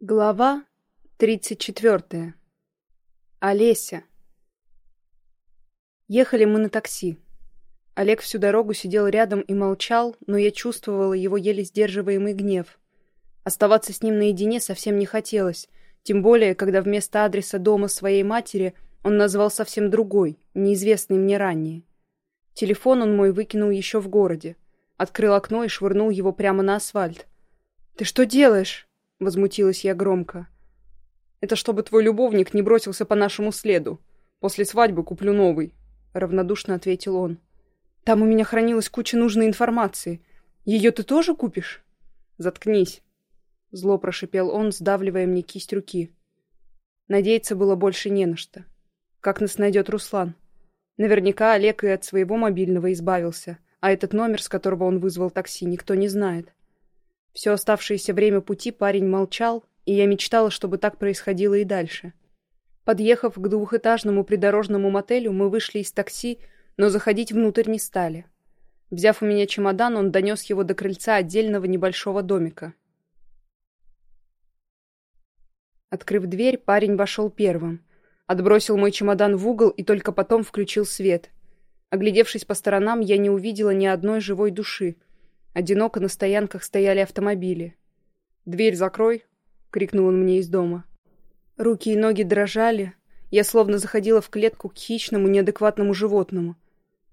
Глава 34. Олеся. Ехали мы на такси. Олег всю дорогу сидел рядом и молчал, но я чувствовала его еле сдерживаемый гнев. Оставаться с ним наедине совсем не хотелось, тем более, когда вместо адреса дома своей матери он назвал совсем другой, неизвестный мне ранее. Телефон он мой выкинул еще в городе. Открыл окно и швырнул его прямо на асфальт. «Ты что делаешь?» — возмутилась я громко. «Это чтобы твой любовник не бросился по нашему следу. После свадьбы куплю новый», — равнодушно ответил он. «Там у меня хранилась куча нужной информации. Ее ты тоже купишь?» «Заткнись», — зло прошипел он, сдавливая мне кисть руки. Надеяться было больше не на что. Как нас найдет Руслан? Наверняка Олег и от своего мобильного избавился, а этот номер, с которого он вызвал такси, никто не знает. Все оставшееся время пути парень молчал, и я мечтала, чтобы так происходило и дальше. Подъехав к двухэтажному придорожному мотелю, мы вышли из такси, но заходить внутрь не стали. Взяв у меня чемодан, он донес его до крыльца отдельного небольшого домика. Открыв дверь, парень вошел первым. Отбросил мой чемодан в угол и только потом включил свет. Оглядевшись по сторонам, я не увидела ни одной живой души — Одиноко на стоянках стояли автомобили. «Дверь закрой!» — крикнул он мне из дома. Руки и ноги дрожали. Я словно заходила в клетку к хищному, неадекватному животному.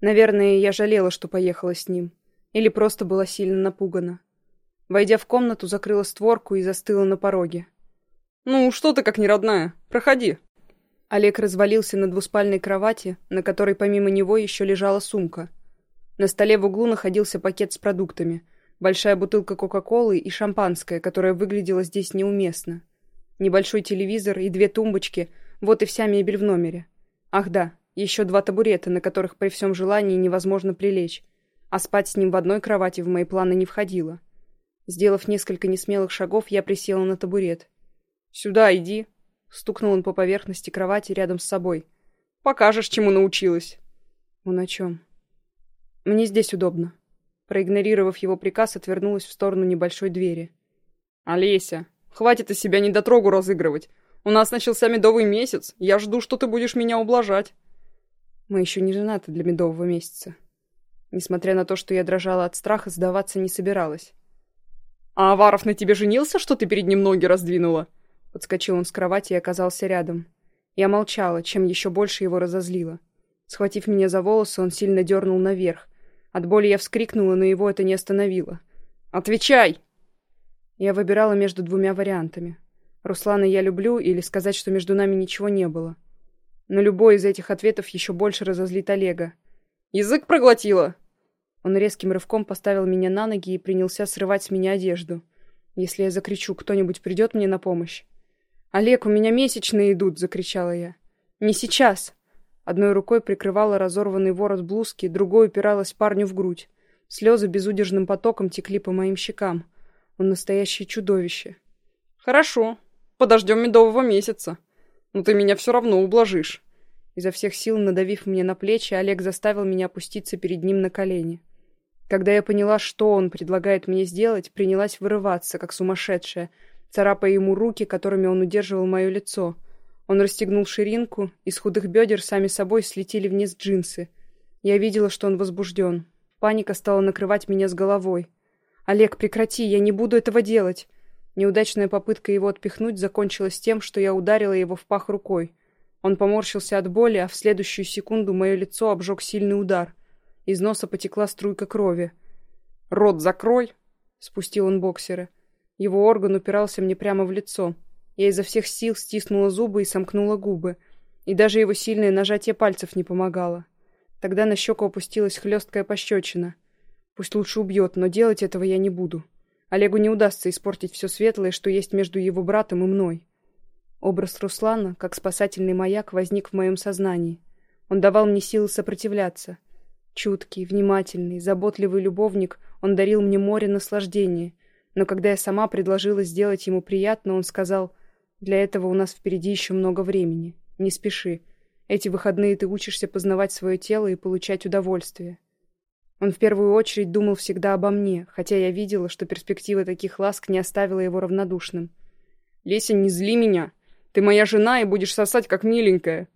Наверное, я жалела, что поехала с ним. Или просто была сильно напугана. Войдя в комнату, закрыла створку и застыла на пороге. «Ну, что ты как неродная? Проходи!» Олег развалился на двуспальной кровати, на которой помимо него еще лежала сумка — на столе в углу находился пакет с продуктами, большая бутылка Кока-Колы и шампанское, которое выглядело здесь неуместно. Небольшой телевизор и две тумбочки — вот и вся мебель в номере. Ах да, еще два табурета, на которых при всем желании невозможно прилечь, а спать с ним в одной кровати в мои планы не входило. Сделав несколько несмелых шагов, я присела на табурет. «Сюда иди», — стукнул он по поверхности кровати рядом с собой. «Покажешь, чему научилась». «Он о чем?» «Мне здесь удобно». Проигнорировав его приказ, отвернулась в сторону небольшой двери. «Олеся, хватит из себя недотрогу разыгрывать. У нас начался медовый месяц. Я жду, что ты будешь меня ублажать». Мы еще не женаты для медового месяца. Несмотря на то, что я дрожала от страха, сдаваться не собиралась. «А Аваров на тебе женился, что ты перед ним ноги раздвинула?» Подскочил он с кровати и оказался рядом. Я молчала, чем еще больше его разозлила. Схватив меня за волосы, он сильно дернул наверх, от боли я вскрикнула, но его это не остановило. «Отвечай!» Я выбирала между двумя вариантами. Руслана я люблю или сказать, что между нами ничего не было. Но любой из этих ответов еще больше разозлит Олега. «Язык проглотила!» Он резким рывком поставил меня на ноги и принялся срывать с меня одежду. Если я закричу, кто-нибудь придет мне на помощь? «Олег, у меня месячные идут!» — закричала я. «Не сейчас!» Одной рукой прикрывала разорванный ворот блузки, другой упиралась парню в грудь. Слезы безудержным потоком текли по моим щекам. Он настоящее чудовище. «Хорошо. Подождем медового месяца. Но ты меня все равно ублажишь». Изо всех сил надавив мне на плечи, Олег заставил меня опуститься перед ним на колени. Когда я поняла, что он предлагает мне сделать, принялась вырываться, как сумасшедшая, царапая ему руки, которыми он удерживал мое лицо — он расстегнул ширинку, из худых бедер сами собой слетели вниз джинсы. Я видела, что он возбужден. Паника стала накрывать меня с головой. «Олег, прекрати, я не буду этого делать!» Неудачная попытка его отпихнуть закончилась тем, что я ударила его в пах рукой. Он поморщился от боли, а в следующую секунду мое лицо обжег сильный удар. Из носа потекла струйка крови. «Рот закрой!» — спустил он боксера. Его орган упирался мне прямо в лицо. Я изо всех сил стиснула зубы и сомкнула губы. И даже его сильное нажатие пальцев не помогало. Тогда на щеку опустилась хлесткая пощечина. Пусть лучше убьет, но делать этого я не буду. Олегу не удастся испортить все светлое, что есть между его братом и мной. Образ Руслана, как спасательный маяк, возник в моем сознании. Он давал мне силы сопротивляться. Чуткий, внимательный, заботливый любовник, он дарил мне море наслаждения. Но когда я сама предложила сделать ему приятно, он сказал для этого у нас впереди еще много времени. Не спеши. Эти выходные ты учишься познавать свое тело и получать удовольствие. Он в первую очередь думал всегда обо мне, хотя я видела, что перспектива таких ласк не оставила его равнодушным. «Леся, не зли меня! Ты моя жена и будешь сосать, как миленькая!»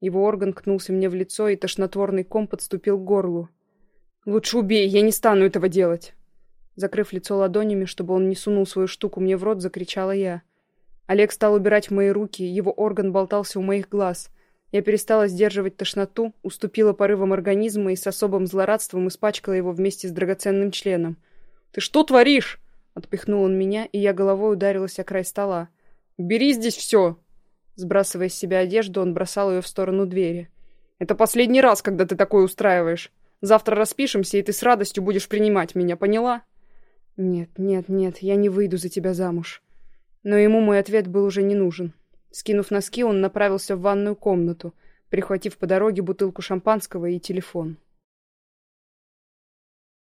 Его орган кнулся мне в лицо, и тошнотворный ком подступил к горлу. «Лучше убей, я не стану этого делать!» Закрыв лицо ладонями, чтобы он не сунул свою штуку мне в рот, закричала я. Олег стал убирать мои руки, его орган болтался у моих глаз. Я перестала сдерживать тошноту, уступила порывам организма и с особым злорадством испачкала его вместе с драгоценным членом. «Ты что творишь?» Отпихнул он меня, и я головой ударилась о край стола. «Бери здесь все!» Сбрасывая с себя одежду, он бросал ее в сторону двери. «Это последний раз, когда ты такое устраиваешь. Завтра распишемся, и ты с радостью будешь принимать меня, поняла?» «Нет, нет, нет, я не выйду за тебя замуж». Но ему мой ответ был уже не нужен. Скинув носки, он направился в ванную комнату, прихватив по дороге бутылку шампанского и телефон.